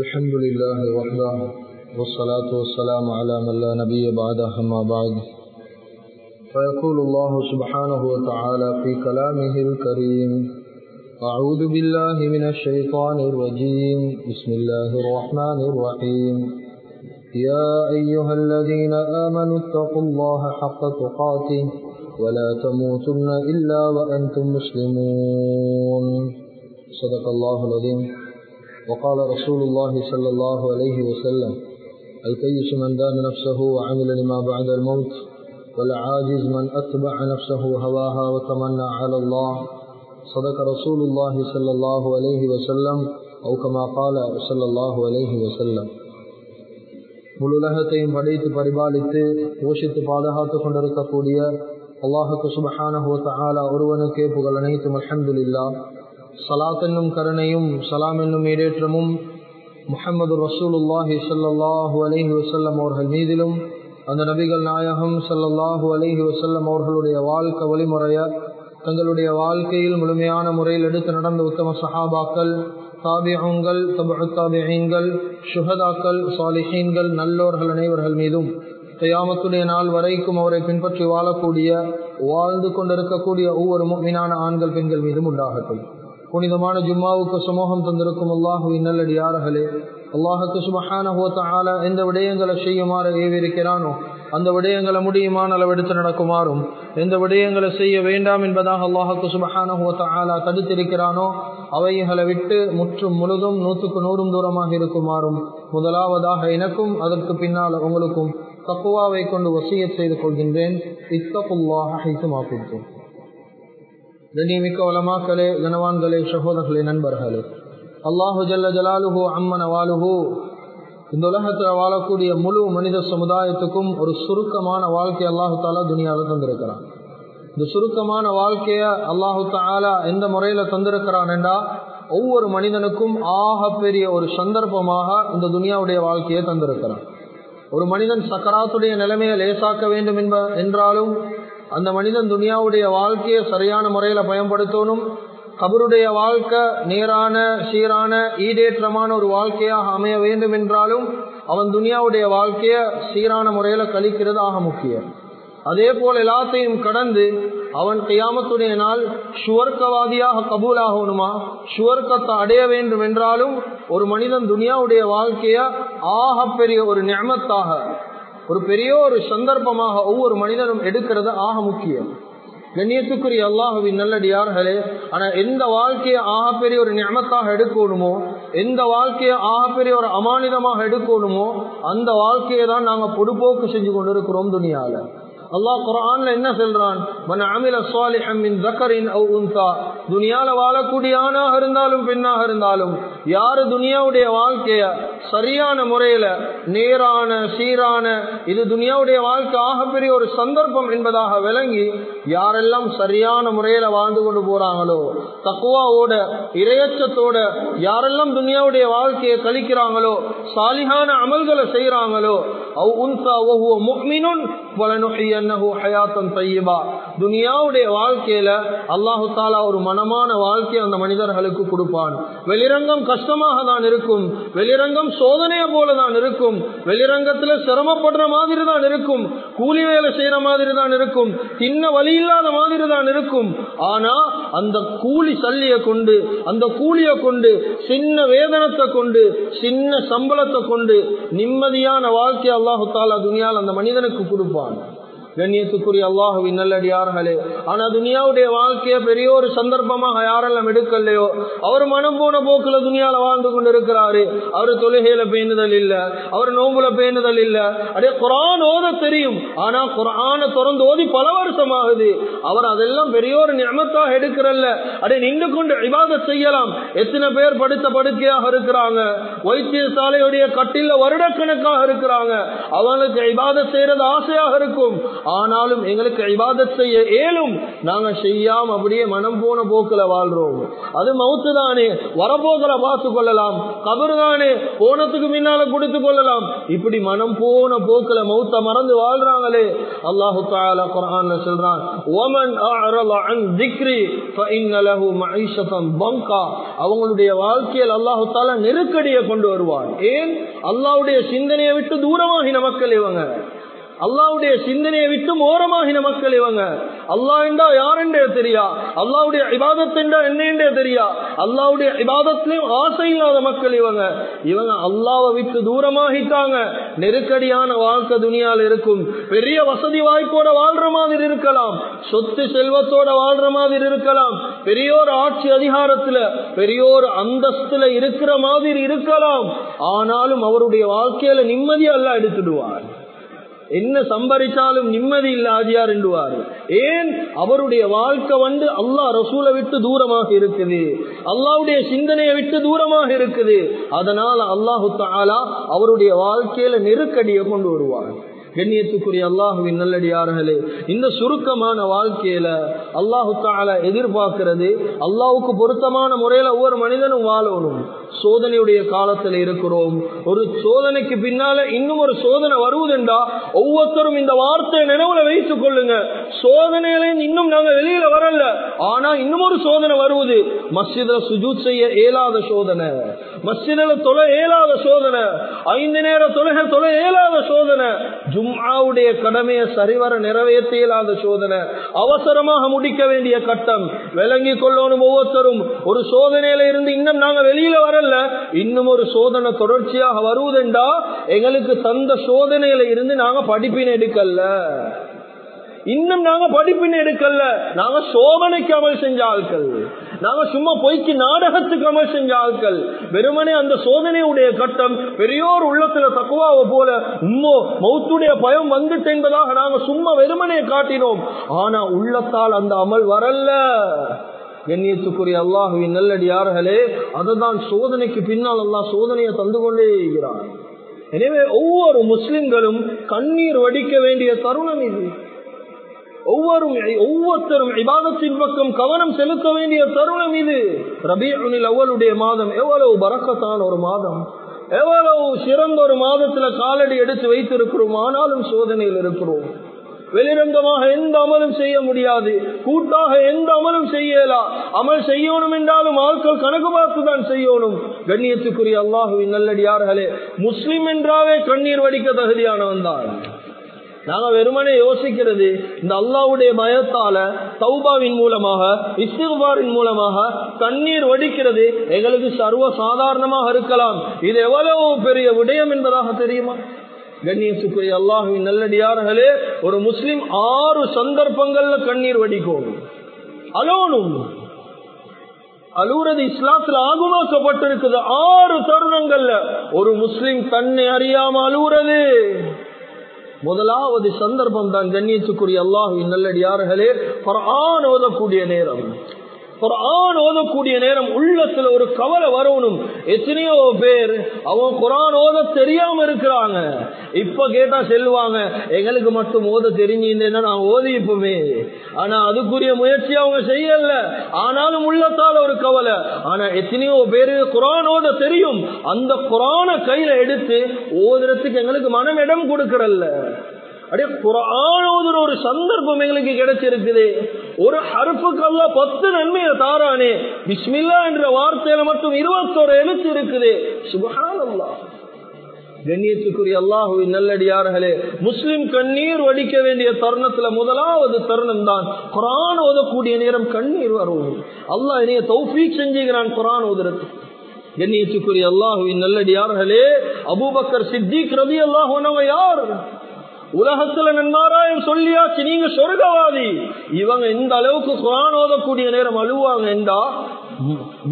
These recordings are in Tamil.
الحمد لله وحده والصلاة والسلام على من لا نبي بعده أما بعد. فيقول الله سبحانه وتعالى في كلامه الكريم أعوذ بالله من الشيطان الرجيم. بسم الله الرحمن الرحيم. يا أيها الذين آمنوا اتقوا الله حق تقاته ولا تموتن إلا وأنتم مسلمون. صدق الله العظيم. وقال رسول الله صلى الله عليه وسلم الكيس من دان نفسه وعمل لما بعد الموت والعاجز من أتبع نفسه هواها وتمنى على الله صدق رسول الله صلى الله عليه وسلم أو كما قال صلى الله عليه وسلم முழுலகத்தையும் படைத்து பரிபாலித்து போஷித்து பாதுகாத்துக் கொண்டிருக்கக்கூடிய அல்லாஹுக்கு சுபஹானஹுவத்தாலா ஒருவனுக்கே புகழ் அனைத்தும் அலமதுல்லா சலாத் என்னும் கருணையும் சலாம் என்னும் ஈடேற்றமும் முஹம்மது ரசூலுல்லாஹி சல்லாஹூ அலஹி வசல்லம் அவர்கள் மீதிலும் அந்த நபிகள் நாயகம் சல்லாஹூ அலஹி வசல்லம் அவர்களுடைய வாழ்க்கை வழிமுறைய தங்களுடைய வாழ்க்கையில் முழுமையான முறையில் எடுத்து நடந்த உத்தம சஹாபாக்கள் தாபியங்கள் தபுத்தாபியங்கள் சுஹதாக்கள் சாலிஹீன்கள் நல்லோர்கள் அனைவர்கள் மீதும் தயாமத்துடைய நாள் வரைக்கும் அவரை பின்பற்றி வாழக்கூடிய வாழ்ந்து கொண்டிருக்கக்கூடிய ஒவ்வொரு மீனான ஆண்கள் பெண்கள் மீதும் உண்டாகட்டும். புனிதமான ஜும்மாவுக்கு சமூகம் தந்திருக்கும் அல்லாஹுவின் நல்லடியார்களே அல்லாஹுக்கு சுபஹான எந்த விடயங்களை செய்யுமாறு ஏவிருக்கிறானோ அந்த விடயங்களை முடியுமான அளவெடுத்து நடக்குமாறும் எந்த விடயங்களை செய்ய வேண்டாம் என்பதாக அல்லாஹுக்கு சுபஹான தடுத்திருக்கிறானோ அவைகளை விட்டு முற்றும் முழுதும் நூற்றுக்கு நூறும் தூரமாக இருக்குமாறும் முதலாவதாக எனக்கும் அதற்கு பின்னால் உங்களுக்கும் தக்குவாவை கொண்டு வசிய செய்து கொள்கின்றேன். இத்தகுல்லாக ஹைத்துமாப்பித்தோம் கண்ணியமிக்க வளமாக்களே கனவான்களே சகோதரர்களே நண்பர்களே. அல்லாஹு ஜல்ல ஜலாலுஹு அம்மன வாலுஹோ. இந்த உலகத்தில் வாழக்கூடிய முழு மனித சமுதாயத்துக்கும் ஒரு சுருக்கமான வாழ்க்கை அல்லாஹு தாலா துனியாவில் தந்திருக்கிறான். இந்த சுருக்கமான வாழ்க்கையை அல்லாஹு தாலா எந்த முறையில் தந்திருக்கிறான் என்றா ஒவ்வொரு மனிதனுக்கும் ஆக பெரிய ஒரு சந்தர்ப்பமாக இந்த துனியாவுடைய வாழ்க்கையை தந்திருக்கிறான். ஒரு மனிதன் சக்கராத்துடைய நிலைமையை லேசாக்க வேண்டும் என்ப என்றாலும் அந்த மனிதன் துனியாவுடைய வாழ்க்கையை சரியான முறையில் பயன்படுத்தணும். கபருடைய வாழ்க்கை நேரான சீரான ஈடேற்றமான ஒரு வாழ்க்கையாக அமைய வேண்டும் என்றாலும் அவன் துனியாவுடைய வாழ்க்கையை சீரான முறையில் கழிக்கிறது ஆக முக்கியம். அதே போல் எல்லாத்தையும் கடந்து அவன் கையாமத்துடைய நாள் சுவர்க்கவாதியாக கபூலாகணுமா? சுவர்க்கத்தை அடைய வேண்டும் என்றாலும் ஒரு மனிதன் துனியாவுடைய வாழ்க்கைய ஆக பெரிய ஒரு நியமத்தாக ஒரு பெரிய ஒரு சந்தர்ப்பமாக ஒவ்வொரு மனிதனும் எடுக்கிறது ஆக முக்கியம். கண்ணியத்துக்குரிய அல்லாஹுவின் நல்லடியார்களே ஆனா எந்த வாழ்க்கையை ஆகப்பெரிய ஒரு ஞமத்தாக எடுக்கணுமோ எந்த வாழ்க்கையை ஆகப்பெரிய ஒரு அமானிதமாக எடுக்கணுமோ அந்த வாழ்க்கையை தான் நாங்க பொடுபோக்கு செஞ்சு கொண்டிருக்கிறோம் துணியால அல்லாஹ் குரான்ல என்ன சொல்றான்? மன அமில சாலிஹம் மின் ஜக்கரின் அவ் துனியால வாழக்கூடிய இருந்தாலும் பெண்ணாக இருந்தாலும் யாரு துனியாவுடைய வாழ்க்கைய சரியான முறையில நேரான சீரான இது துனியாவுடைய வாழ்க்கை ஆகப்பெரிய ஒரு சந்தர்ப்பம் என்பதாக விளங்கி யாரெல்லாம் சரியான முறையில வாழ்ந்து கொண்டு போறாங்களோ தக்குவாவோட இரையச்சத்தோட யாரெல்லாம் துனியாவுடைய வாழ்க்கையை கழிக்கிறாங்களோ சாலிகான அமல்களை செய்யறாங்களோ அவ் உன்சா ஒவ்வொரு முக்மினுன் துனியாவுடைய வாழ்க்கையில அல்லாஹு தாலா ஒரு மனமான வாழ்க்கை அந்த மனிதர்களுக்கு கொடுப்பான். வெளிரங்கம் கஷ்டமாக தான் இருக்கும். வெளிரங்கம் சோதனையை போல தான் இருக்கும். வெளிரங்கத்துல சிரமப்படுற மாதிரி தான் இருக்கும். கூலி வேலை செய்யற மாதிரி தான் இருக்கும். சின்ன வழி இல்லாத மாதிரி தான் இருக்கும். ஆனா அந்த கூலி சல்லிய கொண்டு அந்த கூலிய கொண்டு சின்ன வேதனத்தை கொண்டு சின்ன சம்பளத்தை கொண்டு நிம்மதியான வாழ்க்கை அல்லாஹு தாலா துனியால் அந்த மனிதனுக்கு கொடுப்பான். கண்ணியத்துக்குரிய அல்லாஹுவின் நல்லடியார்களே. ஆனா துனியாவுடைய வாழ்க்கைய பெரிய ஒரு சந்தர்ப்பமாக யாரெல்லாம் எடுக்கலையோ அவர் மனம் போன போக்குல துனியால வாழ்ந்து கொண்டு இருக்கிறாரு அவர் தொழுகையில பேணுதல் இல்ல அவர் நோம்புல பேணுதல் இல்ல. அதே குரான் ஓத தெரியும். ஆனா குரான திறந்து ஓதி பல வருஷம் ஆகுது அவர் அதெல்லாம் பெரிய ஒரு நியமத்தாக எடுக்கிறல்ல. அடே நின்று கொண்டு விவாத செய்யலாம். எத்தனை பேர் படுத்த படுக்கையாக இருக்கிறாங்க. வைத்தியசாலையுடைய கட்டில வருடக்கணக்காக இருக்கிறாங்க. அவங்களுக்கு விவாத செய்யறது ஆசையாக இருக்கும். ஆனாலும் எங்களுக்கு இபாதத் செய்ய ஏலும் நாங்க செய்யாம அப்படியே மனம் போன போக்குல வாழ்றோம். அது மவுத்து தானே வரப்போக்கிற பார்த்து கொள்ளலாம். கபரு தானே போனத்துக்கு முன்னால கொடுத்து கொள்ளலாம். இப்படி மனம் போன போக்குல மௌத்த மறந்து வாழ்றாங்களே. அல்லாஹு தாலா சொல்றான் ஓமன் அவங்களுடைய வாழ்க்கையில் அல்லாஹு தாலா நெருக்கடியை கொண்டு வருவான். ஏன்? அல்லாவுடைய சிந்தனையை விட்டு தூரமாகின மக்கள் இவங்க. அல்லாவுடைய சிந்தனையை விட்டு ஓரமாகின மக்கள் இவங்க. அல்லா என்றா தெரியா? அல்லாவுடைய இபாதத் என்றா தெரியா? அல்லாவுடைய இபாதத்திலையும் ஆசை இல்லாத மக்கள் இவங்க. இவங்க அல்லாவை விட்டு தூரமாகிட்டாங்க. நெருக்கடியான வாழ்க்கை துணியால் இருக்கும். பெரிய வசதி வாய்ப்போட வாழ்ற மாதிரி இருக்கலாம். சொத்து செல்வத்தோட வாழ்ற மாதிரி இருக்கலாம். பெரியோர் ஆட்சி அதிகாரத்துல பெரியோர் அந்தஸ்துல இருக்கிற மாதிரி இருக்கலாம். ஆனாலும் அவருடைய வாழ்க்கையில நிம்மதியா எல்லாம் எடுத்துடுவார் என்ன சம்பரிச்சாலும் நிம்மதி இல்ல ஆஜியார் என்றுவார். ஏன்? அவருடைய வாழ்க்கை வந்து அல்லாஹ் ரசூலை விட்டு தூரமாக இருக்குது. அல்லாவுடைய சிந்தனையை விட்டு தூரமாக இருக்குது. அதனால அல்லாஹு தாலா அவருடைய வாழ்க்கையில நெருக்கடியை கொண்டு வருவார் கண்ணியத்துக்குரிய அல்லாஹுவின் நல்லடியார்களே இந்த சுருக்கமான வாழ்க்கையில அல்லாஹு தால எதிர்பார்க்கிறது அல்லாவுக்கு பொருத்தமான முறையில ஒவ்வொரு மனிதனும் வாழணும். சோதனையுடைய காலத்துல இருக்கிறோம். ஒரு சோதனைக்கு பின்னால இன்னும் ஒரு சோதனை வருவதுண்டா? ஒவ்வொருத்தரும் இந்த வார்த்தையை நினைவுல வைத்துக் கொள்ளுங்க. சோதனையில இன்னும் நாங்க வெளியில வரல. ஆனா இன்னும் ஒரு சோதனை வருவது மஸ்ஜித சுஜூத் செய்ய இயலாத சோதனை. மஸ்ஜிதில் தொலை ஏழாத சோதனை. ஐந்து நேர தொலைகள் தொலை ஏழாத சோதனை. ஜும்ஆவுடைய கடமையை சரிவர நிறைவேற்ற இயலாத சோதனை. அவசரமாக முடிக்க வேண்டிய கட்டம். விளங்கி கொள்ளணும் ஒவ்வொருத்தரும். ஒரு சோதனையில இருந்து இன்னும் நாங்க வெளியில வரல. இன்னும் ஒரு சோதனை தொடர்ச்சியாக வருவதுண்டா? எங்களுக்கு தந்த சோதனையில இருந்து நாங்க படிப்பின் எடுக்கல. இன்னும் நாங்க படிப்பின் எடுக்கல. நாங்க சோதனைக்கு அமல் செஞ்ச ஆட்கள். நாங்க சும்மா பொய்க்கு நாடகத்துக்கு அமல் செஞ்ச ஆட்கள். வெறுமனே அந்த சோதனையுடைய கட்டம் பெரியோர் உள்ளத்துல தக்குவாவை போல உம்மோ மௌத்துடைய பயம் வந்துட்டு என்பதாக நாங்க சும்மா வெறுமனே காட்டினோம். ஆனா உள்ளத்தால் அந்த அமல் வரல. கண்ணியத்துக்குரிய அல்லாஹுவின் நல்லடியார்களே அதுதான் சோதனைக்கு பின்னால் அல்லாஹ் சோதனையை தந்து கொண்டே இருக்கிறார் எனவே ஒவ்வொரு முஸ்லிம்களும் கண்ணீர் வடிக்க வேண்டிய தருணம் இது. ஒவ்வொரு ஒவ்வொருத்தரும் இபாதத்தின் பக்கம் கவனம் செலுத்த வேண்டிய தருணம் இது. ரபியுனில் அவளுடைய மாதம் எவ்வளவு பறக்கத்தான ஒரு மாதம். எவ்வளவு சிறந்த ஒரு மாதத்துல காலடி எடுத்து வைத்திருக்கிறோம் ஆனாலும் சோதனையில் இருக்கிறோம். வெளிரங்கமாக எந்த அமலும் செய்ய முடியாது. கூட்டாக எந்த அமலும் செய்யலாம் அமல் செய்யணும் என்றாலும் ஆட்கள் கணக்கு பார்த்து தான் செய்யணும். கண்ணியத்துக்குரிய அல்லாஹுவின் நல்லடியார்களே முஸ்லிம் என்றாவே கண்ணீர் வடிக்க தகுதியானவன் தான் நாங்க வெறுமனே யோசிக்கிறது இந்த அல்லாவுடைய பயத்தால சௌபாவின் மூலமாக இஸ்திகுபாரின் மூலமாக கண்ணீர் வடிக்கிறது எங்களுக்கு சர்வ சாதாரணமாக இருக்கலாம். இது எவ்வளவு பெரிய விடயம் என்பதாக தெரியுமா? கண்ணியத்துக்குரிய அல்லாஹுவின் நல்லடியார்களே ஒரு முஸ்லிம் ஆறு சந்தர்ப்பங்கள்ல கண்ணீர் வடிக்கும். அலோனும். அழுவுறது இஸ்லாத்துல ஆகுமாக்கப்பட்டிருக்குது ஆறு தருணங்கள்ல. ஒரு முஸ்லிம் தன்னை அறியாம அழுவுறது முதலாவது சந்தர்ப்பம் தான் கண்ணியத்துக்குரிய அல்லாஹுவின் நல்லடியார்களே. குரான் ஓதக்கூடிய நேரம். குரான் ஓதக்கூடிய நேரம் உள்ளத்துல ஒரு கவலை வரணும். எத்தனையோ பேர் அவங்க குரான் ஓத தெரியாம இருக்கிறாங்க. இப்ப கேட்டா செல்வாங்க எங்களுக்கு மட்டும் ஓத தெரிஞ்சிருந்தேன்னா நான் ஓதிப்போமே ஆனா அதுக்குரிய முயற்சி அவங்க செய்யல. ஆனாலும் உள்ளத்தால ஒரு கவலை. ஆனா எத்தனையோ பேரு குரான் ஓத தெரியும். அந்த குரான கையில எடுத்து ஓதுறதுக்கு எங்களுக்கு மனம் இடம் கொடுக்கறல்ல. அப்படியே குரான் ஒரு சந்தர்ப்பம் எங்களுக்கு கிடைச்சிருக்குது. ஒரு ஹருப்புக்கல்ல பத்து நன்மையை தாரானே. பிஸ்மில்லா என்ற வார்த்தையில மட்டும் இருபத்தோரு எழுத்து இருக்குது. சுபஹானல்லா. கண்ணியத்துக்குரிய அல்லாஹுவின் நல்லடியார்களே முஸ்லிம் கண்ணீர் வடிக்க வேண்டிய தருணத்துல முதலாவது தருணம் தான் குரான் ஓதக்கூடிய நேரம் கண்ணீர் வரும். அல்லாஹ் என்னைய தௌஃபீக் செஞ்சுக்கிறான் குரான் ஓதுறது கண்ணியத்துக்குரிய அல்லாஹுவின் நல்லடியார்களே அபூபக்கர் சித்திக் ரவி அல்லாஹ் யார்? உலகத்துல நன்மாராயம் சொல்லியாச்சு நீங்க சொர்க்கவாதி. இவங்க இந்த அளவுக்கு குரான் ஓதக்கூடிய நேரம் அழுவாங்க என்றா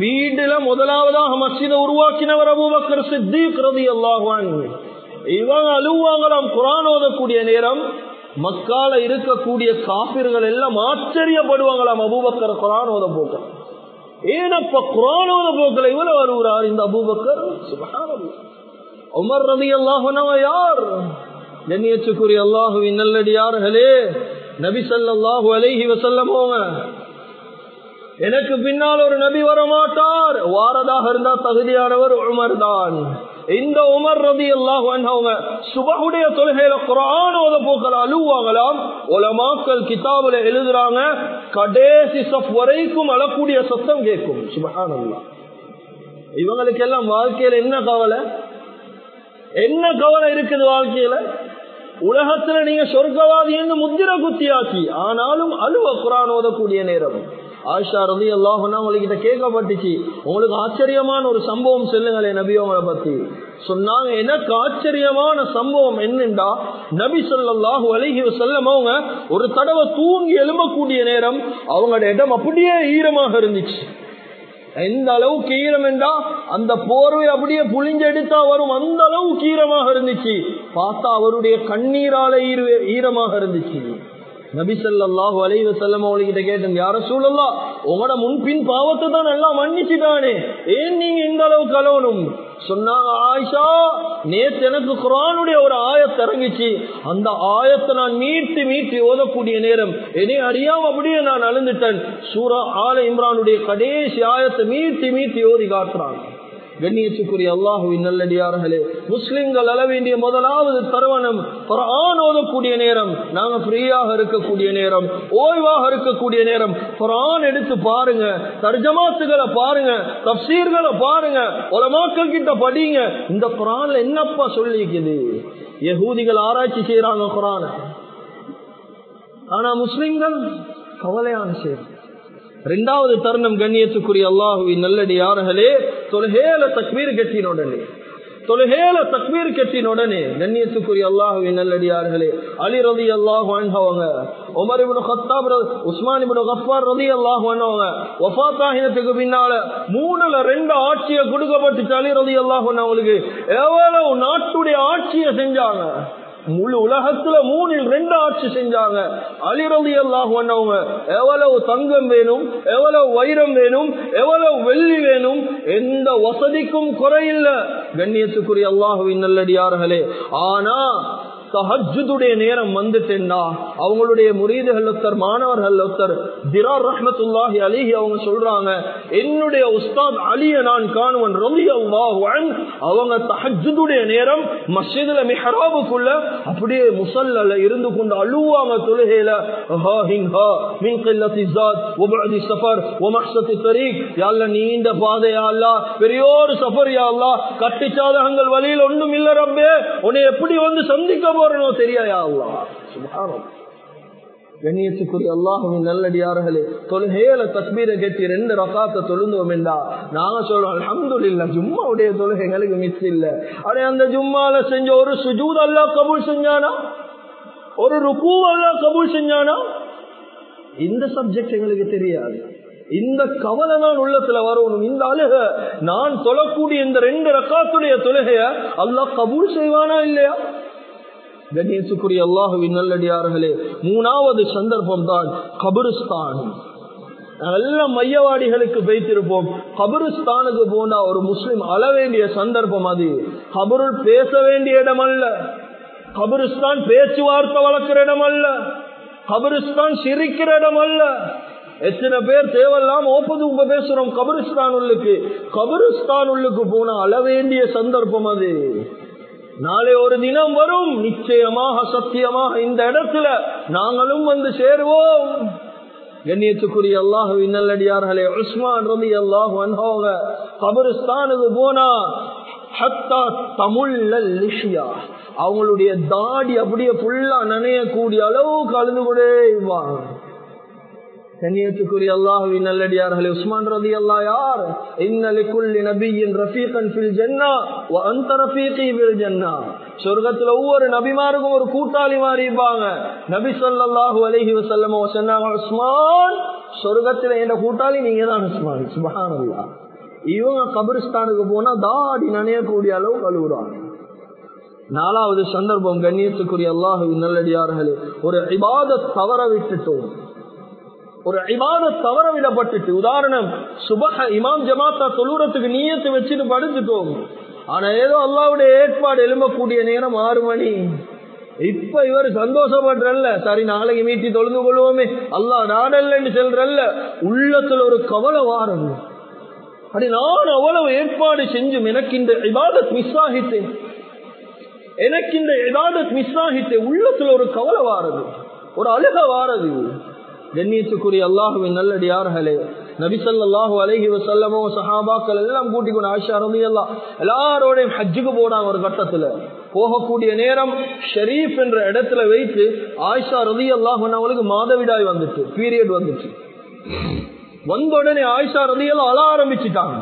வீடுல முதலாவதாக மசித உருவாக்கினவர் அபூபக்கர் சித்திக் ரதி அல்லாஹான் இவங்க அழுவாங்களாம் குரான் ஓதக்கூடிய நேரம். மக்கால இருக்கக்கூடிய காப்பிர்கள் எல்லாம் ஆச்சரியப்படுவாங்களாம் அபூபக்கர் குரான் ஓத போக்க ஏனப்ப குரான் ஓத போக்கல இவ்வளவு வருகிறார் இந்த அபூபக்கர்? உமர் ரதி அல்லாஹனவ யார்? கண்ணியத்துக்குரிய அல்லாஹுவின் நல்லடியார்களே நபி ஸல்லல்லாஹு அலைஹி வசல்லமோங்க எனக்கு பின்னால் ஒரு நபி வரமாட்டார். வாரதாக இருந்தா தகுதியானவர் உமர் தான். இந்த உமர் ரதி அல்லாஹ் அவங்க சுபகுடைய தொழுகையில குரான் ஓத போக்கள் அழுவாங்களாம். உலமாக்கள் கிதாபுல எழுதுறாங்க கடைசி சப் வரைக்கும் அழக்கூடிய சத்தம் கேட்கும். சுபகானல்லா இவங்களுக்கு எல்லாம் வாழ்க்கையில என்ன கவலை? என்ன கவலை இருக்குது வாழ்க்கையில? உலகத்துல நீங்க சொர்க்கவாதி என்று முத்திர குத்தியாக்கி ஆனாலும் அழுவ குரான் ஓதக்கூடிய நேரம். ஆயிஷா ரதி அல்லாஹன்னா உங்ககிட்ட கேட்கப்பட்டுச்சு. உங்களுக்கு ஆச்சரியமான ஒரு சம்பவம் சொல்லுங்களே நபி அவங்களை பத்தி. சொன்னாங்க எனக்கு ஆச்சரியமான சம்பவம் என்னண்டா நபி சொல்லாஹு அழகி செல்லம் அவங்க ஒரு தடவை தூங்கி எழும்பக்கூடிய நேரம் அவங்களோட இடம் அப்படியே ஈரமாக இருந்துச்சு. எந்த அளவுக்கு ஈரம் என்றா அந்த போர்வை அப்படியே புளிஞ்சு எடுத்தா வரும். அந்த அளவுக்கு ஈரமாக இருந்துச்சு. பார்த்தா அவருடைய கண்ணீரால ஈரமாக இருந்துச்சு. நபிசல்லாஹு அலைவ செல்லம் அவங்ககிட்ட கேட்டேன் யார சூழல்லா உங்களோட முன்பின் பாவத்தை தான் நல்லா மன்னிச்சுட்டானே. ஏன் நீங்க இந்த அளவுக்கு அலவணும்? சொன்னாங்க ஆயிஷா நேத்து எனக்கு குரானுடைய ஒரு ஆயத்தை இறங்கிச்சு. அந்த ஆயத்தை நான் மீட்டு மீட்டி ஓதக்கூடிய நேரம். என்னை அறியாம அப்படியே நான் அழுந்துட்டேன். சூரா ஆல இம்ரானுடைய கடைசி ஆயத்தை மீட்டி மீட்டி ஓதி காட்டுறாங்க. கண்ணியத்துக்குரிய அல்லாஹுவின் நல்லடியார்களே முஸ்லிம்கள் அள வேண்டிய முதலாவது தருவனம் குரான் ஓதக்கூடிய நேரம். நாங்க ஃப்ரீயாக இருக்கக்கூடிய நேரம் ஓய்வாக இருக்கக்கூடிய நேரம். குரான் எடுத்து பாருங்க தர்ஜமாத்துகளை பாருங்க தப்சீர்களை பாருங்க உலமாக்கள் கிட்ட படிங்க. இந்த குரான்ல என்னப்பா சொல்லிக்குது? யகூதிகள் ஆராய்ச்சி செய்யறாங்க குரான ஆனா முஸ்லிம்கள் கவலையான செய்யறாங்க ரெண்டாவது தருணம் கண்ணியத்துக்குரிய அல்லாஹுவின் நல்லடி யார்களே தொழுகேல தக்மீர் கட்டின உடனே தொழுகேல தக்மீர் கட்டின உடனே கண்ணியத்துக்குரிய அல்லாஹுவின் நல்லடியார்களே அலி ரதி அல்லாஹு அவங்க உமர் இப்னு ஹத்தாப் உஸ்மான் இப்னு கஃபார் ரதி அல்லாஹு அவங்க வஃபாத்தாகினத்துக்கு பின்னால மூணுல ரெண்டு ஆட்சியை கொடுக்கப்பட்டுச்சு அலி ரதி அல்லாஹு அவங்களுக்கு. எவ்வளவு நாட்டுடைய ஆட்சியை செஞ்சாங்க? முழு உலகத்துல மூணில் ரெண்டு ஆட்சி செஞ்சாங்க. அலிரதி அல்லாஹ் பண்ணவங்க எவ்வளவு தங்கம் வேணும் எவ்வளவு வைரம் வேணும் எவ்வளவு வெள்ளி வேணும் எந்த வசதிக்கும் குறையில்லை. கண்ணியத்துக்குரிய அல்லாஹுவின் நல்லடியார்களே ஆனா தஹஜுடைய நேரம் வந்துட்டுன்னா அவங்களுடைய முரீதுகள் ஒருத்தர் மாணவர்கள் ஒருத்தர் திரார் ரஹமத்துல்லாஹி அலிஹி அவங்க சொல்றாங்க என்னுடைய உஸ்தாத் அலிய நான் காணுவன் ரொலி அல்லாஹன் அவங்க தஹஜுடைய நேரம் மஸ்ஜிதுல மிஹராபுக்குள்ள அப்படியே முசல்ல இருந்து கொண்டு அழுவாங்க தொழுகையில. நீண்ட பாதையா பெரியோரு சஃபர் யாழ்லா கட்டிச்சாதகங்கள் வழியில் ஒன்றும் இல்ல ரப்பே. உன்னை எப்படி வந்து சந்திக்க வரணும் தெரியா அல்லா சுபானம் கண்ணியத்துக்குரிய அல்லாஹுவின் நல்லடியார்களே தொழுகையில தஸ்மீரை கட்டி ரெண்டு ரசாத்தை தொழுந்தோம் என்றா நாங்க சொல்றோம் அலமது இல்ல ஜும்மாவுடைய தொழுகைகளுக்கு மிஸ் இல்ல. அடே அந்த ஜும்மால செஞ்ச ஒரு சுஜூத் அல்லா கபூல் செஞ்சானா? ஒரு ருக்கு அல்லா கபூல் செஞ்சானா? இந்த சப்ஜெக்ட் எங்களுக்கு தெரியாது. இந்த கவலை தான் உள்ளத்துல வரணும். இந்த அழுக நான் தொழக்கூடிய இந்த ரெண்டு ரக்காத்துடைய தொழுகைய அல்லாஹ் கபூல் செய்வானா இல்லையா? கணேசுக்குரிய அல்லாஹுவின் நல்லடியார்களே மூணாவது சந்தர்ப்பம் தான் கபருஸ்தான் எல்லாம் மையவாடிகளுக்கு வைத்திருப்போம் கபருஸ்தானுக்கு போனா ஒரு முஸ்லிம் அழ வேண்டிய சந்தர்ப்பம் அது. கபருள் பேச வேண்டிய இடம் அல்ல கபருஸ்தான் பேச்சுவார்த்தை வளர்க்கிற இடம் அல்ல கபருஸ்தான் சிரிக்கிற இடம் அல்ல எத்தனை பேர் தேவையில்லாம ஓப்பது உங்க பேசுறோம் கபருஸ்தான் உள்ளுக்கு. கபருஸ்தான் உள்ளுக்கு போனா அழ வேண்டிய சந்தர்ப்பம் அது. நாளை ஒரு தினம் வரும். நிச்சயமாக சத்தியமாக இந்த இடத்துல நாங்களும் வந்து சேருவோம். கண்ணியத்துக்குரிய அல்லாஹு இன்னல்லடியார்களே உஸ்மான் ரவி அல்லாஹு அன்ஹோக கபருஸ்தானுக்கு போனா ஹத்தா தமிழ்ல லிஷியா அவங்களுடைய தாடி அப்படியே ஃபுல்லா நனையக்கூடிய அளவுக்கு அழுது கொண்டே கண்ணியத்துக்குரிய அல்லாஹுவின் நல்லடியார்களே உஸ்மான் ரதி அல்லா யார்? இன்னலிக்குள்ளி நபியின் ரஃபீகன் ஃபில் ஜன்னா அந்த ரஃபீகி ஃபில் ஜன்னா. சொர்க்கத்துல ஒவ்வொரு நபிமாருக்கும் ஒரு கூட்டாளி மாதிரி இருப்பாங்க. நபி ஸல்லல்லாஹு அலஹி வஸல்லம் சொன்னாங்க உஸ்மான் சொர்க்கத்துல என்ன கூட்டாளி நீங்க தான் உஸ்மான். சுப்ஹானல்லாஹ். இவங்க கபிரிஸ்தானுக்கு போனா தாடி நனையக்கூடிய அளவு கழுவுறாங்க நாலாவது சந்தர்ப்பம் கண்ணியத்துக்குரிய அல்லாஹுவின் நல்லடியார்களே ஒரு இபாத தவற விட்டுட்டோம். ஒரு இபாத தவற விடப்பட்டுட்டு உதாரணம் சுபக இமாம் ஜமாத்தா தொழுறத்துக்கு நீயத்து வச்சுட்டு படுத்துட்டோம் ஆனா ஏதோ அல்லாவுடைய ஏற்பாடு எழும்பக்கூடிய நேரம் ஆறு மணி. இப்ப இவர் சந்தோஷப்படுறல்ல. சரி நாளைக்கு மீட்டி தொழுந்து கொள்வோமே. அல்லா நாடல்லன்னு செல்றல்ல. உள்ளத்துல ஒரு கவலை வாரம் அப்படி நான் அவ்வளவு ஏற்பாடு செஞ்சும் எனக்கு இந்த இபாதத் மிஸ் ஆகிட்டேன் எனக்கு இந்த இபாதத் மிஸ் ஆகிட்டேன் உள்ளத்துல ஒரு கவலை வாரது. ஒரு அழுக வாரது. கண்ணியத்துக்குரிய அல்லாஹுவின் நல்லடியார்களே நபிசல்லாஹு அலஹி வசல்லமோ சஹாபாக்கள் எல்லாம் கூட்டிக் கொண்டு ஆயிஷா எல்லாம் எல்லாரோடையும் ஹஜ்ஜுக்கு போனாங்க ஒரு கட்டத்துல. போகக்கூடிய நேரம் ஷெரீப் என்ற இடத்துல வைத்து ஆயிஷா ரதி அல்லாஹ் அவங்களுக்கு மாதவிடாய் வந்துட்டு பீரியட் வந்துச்சு. வந்த உடனே ஆயிஷா ரதி எல்லாம் அழ ஆரம்பிச்சுட்டாங்க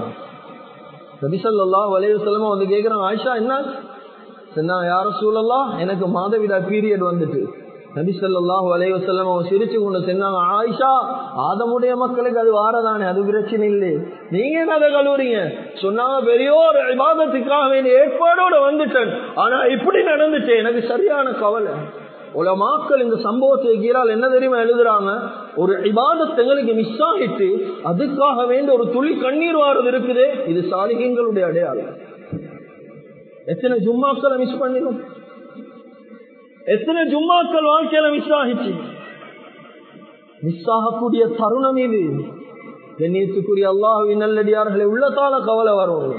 நபிசல்லாஹு அலஹி வசல்லமோ வந்து கேட்கிறாங்க ஆயிஷா என்ன? என்ன யார சூழல்லாம் எனக்கு மாதவிடாய் பீரியட் வந்துட்டு. நபி அலைவசல்லம் அவன் சிரிச்சு கொண்டு சென்னாங்க ஆயிஷா ஆதமுடைய மக்களுக்கு அது வாரதானே அது பிரச்சனை இல்லை நீங்க என்ன அதை கழுவுறீங்க? சொன்னாங்க பெரியோர் விவாதத்துக்காக வேண்டிய ஏற்பாடோட வந்துட்டேன். ஆனா இப்படி நடந்துச்சு எனக்கு சரியான கவலை. உலமாக்கள் இந்த சம்பவத்தை கீழால் என்ன தெரியுமா எழுதுறாங்க? ஒரு இபாதத் எங்களுக்கு மிஸ் ஆகிட்டு அதுக்காக வேண்டி ஒரு துளி கண்ணீர் வாரது இருக்குது. இது சாலிகங்களுடைய அடையாளம். எத்தனை ஜும்மாக்களை மிஸ் பண்ணிடும் எத்தனை ஜும்மாக்கள் வாழ்க்கையில மிஸ் ஆகிச்சு மிஸ் ஆகக்கூடிய தருணம் இது. கண்ணியத்துக்குரிய அல்லாஹுவின் நல்லடியார்களை உள்ளத்தால கவலை வரும்.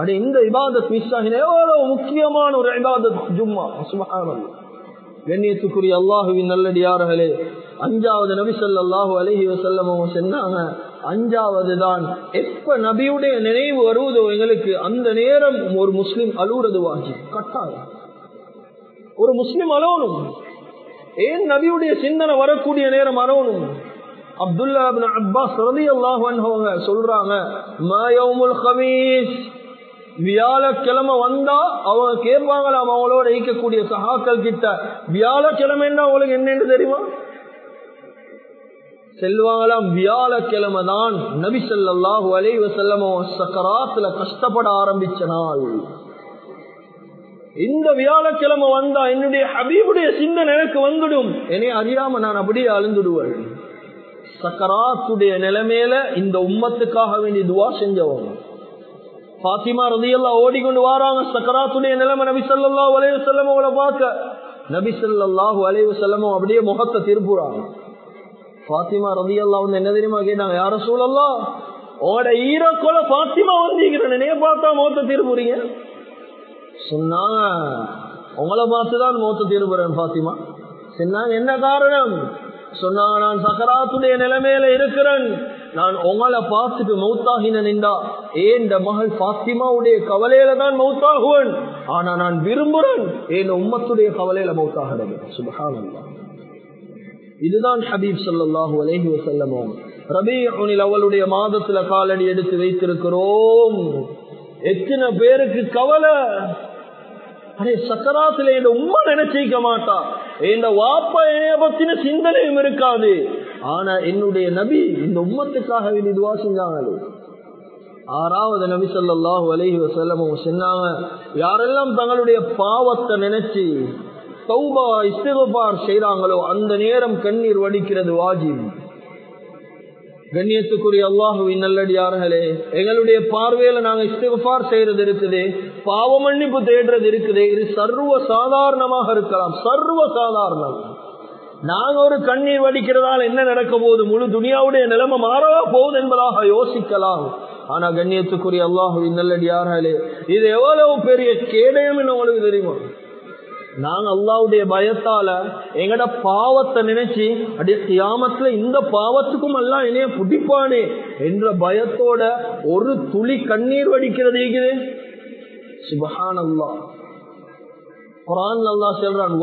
அடி இந்த இபாதத் மிஸ் ஆகின எவ்வளவு முக்கியமான ஒரு இபாதத் ஜும்மா சுபஹானல்லாஹ் கண்ணியத்துக்குரிய அல்லாஹுவின் நல்லடியார்களே அஞ்சாவது நபி சொல்லாஹு அலஹி வசல்லமும் சொன்னாங்க அஞ்சாவது தான் எப்ப நபியுடைய நினைவு வருவதோ எங்களுக்கு அந்த நேரம் ஒரு முஸ்லிம் அழுவுறது வாங்கி கட்டாயம். ஒரு முஸ்லிம் அலவனும் ஏன் நபியுடைய சிந்தனை வரக்கூடிய நேரம் அலவனும் அப்துல்லா அப்பாஸ் ரதி அல்லாஹ் சொல்றாங்க மாயவுமுல் ஹமீஸ் வியாழக்கிழமை வந்தா அவங்க கேட்பாங்களாம் அவங்களோட ஈக்கக்கூடிய சகாக்கள் கிட்ட. வியாழக்கிழமைன்னா அவங்களுக்கு என்னன்னு தெரியுமா? செல்வாங்களாம் வியாழக்கிழமை தான் நபி சொல்லாஹு அலைவசல்லமோ சக்கராத்துல கஷ்டப்பட ஆரம்பிச்ச நாள். இந்த வியாழக்கிழமை வந்தா என்னுடைய ஹபீபுடைய சிந்தனை எனக்கு வந்துடும். என்னை அறியாம நான் அப்படியே அழுந்துடுவேன். சக்கராத்துடைய நிலைமையில இந்த உம்மத்துக்காக வேண்டி துவா செஞ்சவங்க. பாத்திமா ரதியெல்லாம் ஓடிக்கொண்டு வாராங்க. சக்கராத்துடைய நிலைமை நபி சொல்லா வலைய செல்லமோ அவளை பார்க்க. நபி சொல்லாஹு அலைவு செல்லமோ அப்படியே முகத்தை திருப்புறாங்க. பாத்திமா ரதியெல்லாம் வந்து என்ன தெரியுமா கேட்டாங்க? யார சூழல்லாம் உங்களோட ஈரக்கொல பாத்திமா வந்தீங்க. நினைய பார்த்தா முகத்தை திருப்புறீங்க. சொன்னாங்க உங்களை பார்த்துதான் மூத்த தீர்வுறேன் பாத்திமா சொன்னாங்க என்ன காரணம்? சொன்னா நான் சக்கராத்துடைய நிலைமையில இருக்கிறேன். நான் உங்களை பார்த்துட்டு மௌத்தாகின நின்றா ஏன் மகள் பாத்திமாவுடைய கவலையில தான் மௌத்தாகுவன்? ஆனா நான் விரும்புறேன் ஏன் உம்மத்துடைய கவலையில மௌத்தாகிறது. சுபகானந்தா இதுதான் ஹபீப் சல்லாஹூ அலேஹி வசல்லமோ ரபி அவளுடைய மாதத்துல காலடி எடுத்து வைத்திருக்கிறோம். எத்தனை பேருக்கு கவலை? அரே சக்கராத்துல என் உம்மா நினைச்சிக்க மாட்டா. என் வாப்பா என்னைய பத்தின சிந்தனையும் இருக்காது. ஆனா என்னுடைய நபி இந்த உம்மத்துக்காக வேண்டி துவா செஞ்சாங்களே. ஆறாவது நபி சொல்லாஹு அலஹி வசல்லமும் சொன்னாங்க யாரெல்லாம் தங்களுடைய பாவத்தை நினைச்சு சௌபா இஸ்திகபார் செய்யறாங்களோ அந்த நேரம் கண்ணீர் வடிக்கிறது வாஜிப். கண்ணியத்துக்குரிய அல்லாஹுவின் நல்லடியார்களே எங்களுடைய பார்வையில நாங்க இஸ்திகபார் செய்யறது இருக்குது. பாவ மன்னிப்பு தேடுறது இருக்குதே. இது சர்வ சாதாரணமாக இருக்கலாம். சர்வ சாதாரணம். நாங்க ஒரு கண்ணீர் வடிக்கிறதால என்ன நடக்க போகுது? முழு துனியாவுடைய நிலைமை மாறவா போகுது என்பதாக யோசிக்கலாம். ஆனா கண்ணியத்துக்குரிய அல்லாஹுவின் நல்லடியார்களே இது எவ்வளவு பெரிய கேடயம் உங்களுக்கு தெரியுமா? நாங்க அல்லாவுடைய பயத்தால எங்கட பாவத்தை நினைச்சு அப்படியே கியாமத்துல இந்த பாவத்துக்கும் எல்லாம் இணைய புடிப்பானே என்ற பயத்தோட ஒரு துளி கண்ணீர் வடிக்கிறது இருக்குது. சுபஹான் அல்லா குரான் அல்லா சொல்றான்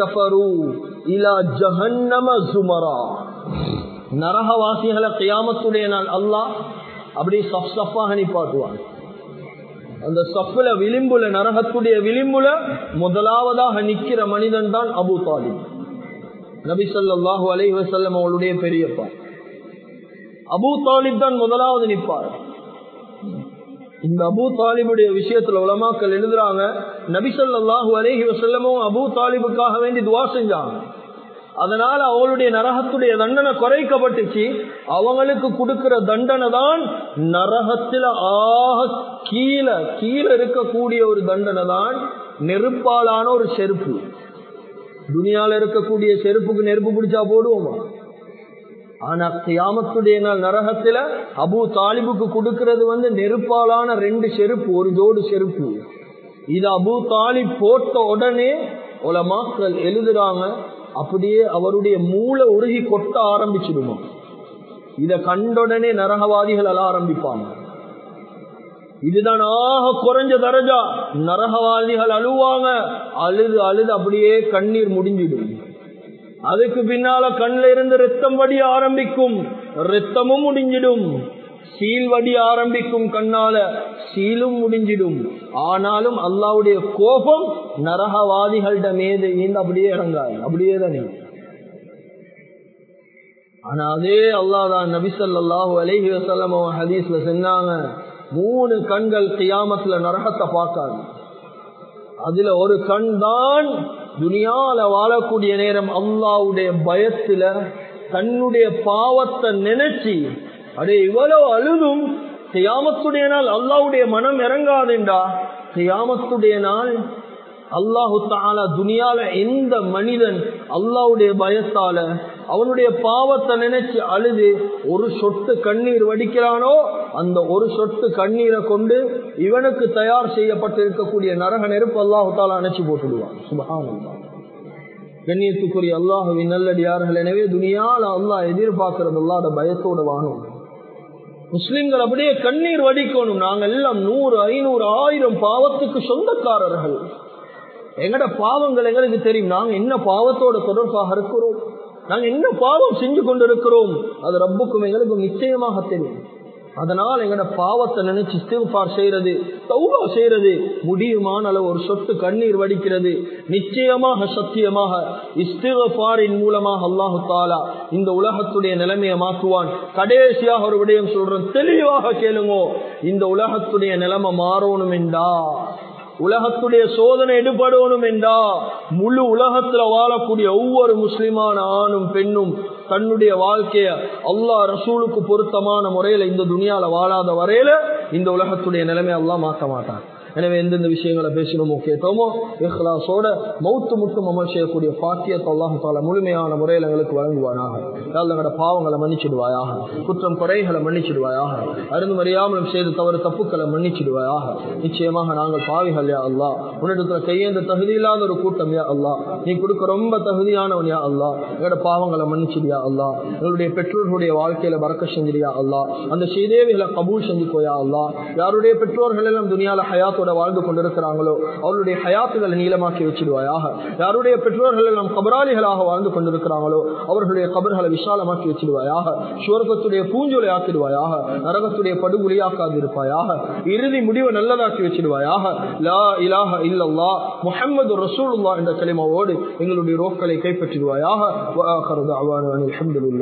கஃபரு இலா ஜஹன்னம சுமரா. நரகவாசிகளை கியாமத்துடைய நாள் அல்லாஹ் அப்படி சப் சப்பாக நிப்பாட்டுவான் அந்த சஃபில விளிம்புல நரகத்துடைய விளிம்புல முதலாவதாக நிக்கிற மனிதன் தான் அபு தாலிப். நபி சொல்லாஹு அலைஹி வசல்லம் அவளுடைய பெரியப்பா. அபு தாலிப் தான் முதலாவது நிற்பார். இந்த அபு தாலிபுடைய விஷயத்துல உலமாக்கள் எழுதுறாங்க நபிசல்லாஹு அலேஹி வசல்லமும் அபு தாலிபுக்காக வேண்டி துவா செஞ்சாங்க. அதனால அவளுடைய நரகத்துடைய தண்டனை குறைக்கப்பட்டுச்சு. அவங்களுக்கு கொடுக்கிற தண்டனை தான் நரகத்துல ஆக கீழே கீழே இருக்கக்கூடிய ஒரு தண்டனை தான் நெருப்பாலான ஒரு செருப்பு. துனியால இருக்கக்கூடிய செருப்புக்கு நெருப்பு பிடிச்சா போடுவோமா? ஆனா கியாமத்துடைய நாள் நரகத்துல அபு தாலிபுக்கு கொடுக்கறது வந்து நெருப்பாலான ரெண்டு செருப்பு ஒரு ஜோடு செருப்பு. இது அபு தாலிப் போட்ட உடனே உலமாக்கள் எழுதுறாங்க அப்படியே அவருடைய மூளை உருகி கொட்ட ஆரம்பிச்சிடுமா. இத கண்டுடனே நரகவாதிகள் அல ஆரம்பிப்பாங்க. இதுதான் ஆக குறைஞ்ச தரஜா. நரகவாதிகள் அழுவாங்க அழுது அழுது அப்படியே கண்ணீர் முடிஞ்சிடும். அதுக்கு பின்னால கண்ணில் இருந்து ரத்தம் வடிய ஆரம்பிக்கும். ரத்தமும் முடிஞ்சிடும். சீல் வடி ஆரம்பிக்கும் கண்ணால சீலும் முடிஞ்சிடும். ஆனாலும் அல்லாவுடைய கோபம் நரகவாதிகள்ட மீது நீந்து அப்படியே இறங்காது. அப்படியே தான் ஆனா அதே அல்லாதான் நபிசல்லாஹு அலஹி வசல்லம் ஹதீஸ்ல சொன்னாங்க மூணு கண்கள் கியாமத்துல நரகத்தை பார்க்காது. அதுல ஒரு கண் தான் துனியால வாழக்கூடிய நேரம் அல்லாவுடைய பயத்துல தன்னுடைய பாவத்தை நினைச்சு அடே இவ்வளவு அழுதும் செய்யாமத்துடைய நாள் அல்லாவுடைய மனம் இறங்காதுண்டா? செய்யாமத்துடைய நாள் அல்லாஹு தாலா துனியால எந்த மனிதன் அல்லாவுடைய பயத்தால அவனுடைய பாவத்தை நினைச்சு அழுது ஒரு சொட்டு கண்ணீர் வடிக்கிறானோ அந்த ஒரு சொட்டு கண்ணீரை கொண்டு இவனுக்கு தயார் செய்யப்பட்டிருக்கக்கூடிய நரக நெருப்பு அல்லாஹால அணைச்சு போட்டுடுவான். சுபகானந்தா கண்ணியத்துக்குரிய அல்லாஹுவின் நல்லடியார்கள் எனவே துணியால அல்லாஹ் எதிர்பார்க்கறது அல்லாத பயத்தோட வாணும் முஸ்லிம்கள் அப்படியே கண்ணீர் வடிக்கணும். நாங்கள் எல்லாம் நூறு ஐநூறு ஆயிரம் பாவத்துக்கு சொந்தக்காரர்கள். எங்கட பாவங்கள் எங்களுக்கு தெரியும். நாங்க என்ன பாவத்தோட தொடர்பாக இருக்கிறோம்? நாங்க என்ன பாவம் செஞ்சு கொண்டிருக்கிறோம்? அது ரப்புக்கும் எங்களுக்கும் நிச்சயமாக தெரியும். அதனால் எங்கட பாவத்தை நினைச்சு இஸ்திஃபார் செய்யறது தௌபா செய்யறது முடியுமான அளவு ஒரு சொட்டு கண்ணீர் வடிக்கிறது. நிச்சயமாக சத்தியமாக இஸ்திஃபாரின் மூலமாக அல்லாஹு தாலா இந்த உலகத்துடைய நிலைமையை மாற்றுவான். கடைசியாக ஒரு விடயம் சொல்றேன் தெளிவாக கேளுங்கோ. இந்த உலகத்துடைய நிலைமை மாறணும் என்றா உலகத்துடைய சோதனை எடுபடணும் என்றா முழு உலகத்துல வாழக்கூடிய ஒவ்வொரு முஸ்லிமான ஆணும் பெண்ணும் தன்னுடைய வாழ்க்கைய அல்லா ரசூலுக்கு பொருத்தமான முறையில இந்த துணியால வாழாத வரையில இந்த உலகத்துடைய நிலைமை எல்லாம் மாற்ற மாட்டான். எனவே எந்தெந்த விஷயங்களை பேசணும் முக்கியத்துவமோ இஹ்லாசோட மௌத்து முட்டும் அமல் செய்யக்கூடிய பாக்கியத்தை அல்லாஹு தால முழுமையான முறையில் எங்களுக்கு வழங்குவானாக. எங்களோட பாவங்களை மன்னிச்சிடுவாயாக? குற்றம் குறைகளை மன்னிச்சிடுவாயாக? அருந்து மறியாமலும் செய்து தவறு தப்புக்களை மன்னிச்சிடுவாயாக? நிச்சயமாக நாங்கள் பாவிகள் யா அல்லா உன்னிடத்துல கையேந்த தகுதி இல்லாத ஒரு கூட்டம் யா அல்லா நீ கொடுக்க ரொம்ப தகுதியானவன் யா அல்லா எங்களோட பாவங்களை மன்னிச்சிடியா அல்லா எங்களுடைய பெற்றோர்களுடைய வாழ்க்கையில பறக்க செஞ்சிடியா அல்லா அந்த செய்தேவிகளை கபூல் செஞ்சுக்கோயா அல்லா யாருடைய பெற்றோர்கள் எல்லாம் துணியால ஹயாத் ஹயாத்தோட வாழ்ந்து கொண்டிருக்கிறாங்களோ அவருடைய ஹயாத்துகளை நீளமாக்கி வச்சிடுவாயாக. யாருடைய பெற்றோர்கள் எல்லாம் கபராளிகளாக வாழ்ந்து கொண்டிருக்கிறாங்களோ அவர்களுடைய கபர்களை விஷாலமாக்கி வச்சிடுவாயாக. சுவர்க்கத்துடைய பூஞ்சொலை ஆக்கிடுவாயாக. நரகத்துடைய படுகொலியாக்காது இருப்பாயாக இறுதி முடிவை நல்லதாக்கி வச்சிடுவாயாக. லா இலாஹ இல்லல்லா முஹம்மது ரசூலுல்லா என்ற கலிமாவோடு எங்களுடைய ரோக்களை கைப்பற்றிடுவாயாக. அலமதுல்லா